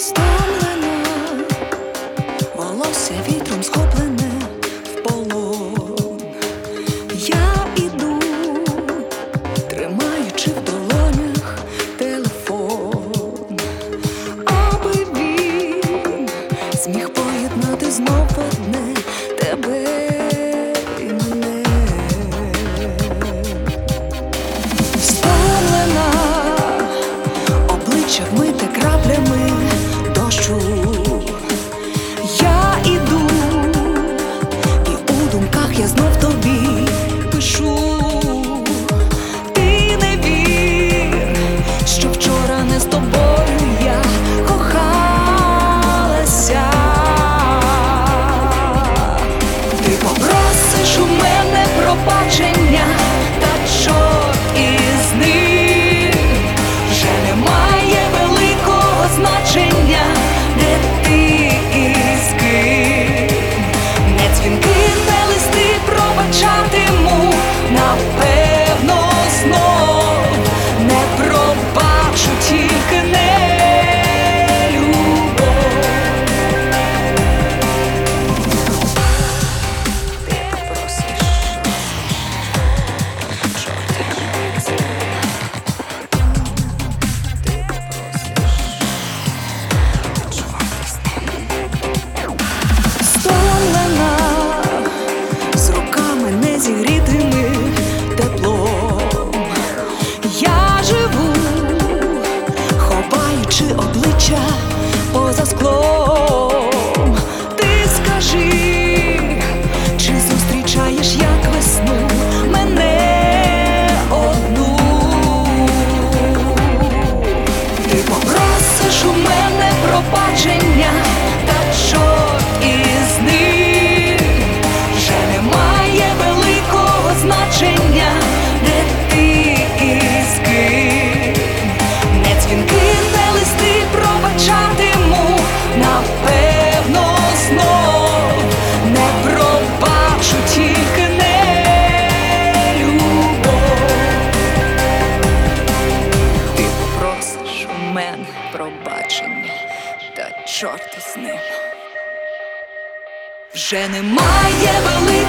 стомлено, волосся вітром схоплене в полон. Я іду, тримаючи в долонях телефон, аби він зміг поєднати знову. true. Зігрітими теплом. Я живу, ховаючи обличчя поза склом. Ти скажи, чи зустрічаєш як весну мене одну? Ти попросиш у мене пробачення, значення, де ти і з ким. Не дзвінки, не листи пробачатиму, напевно, знов не пробачу тільки не любов. Ти попросиш у мене пробачення, та чорт із ним. Вже немає великого.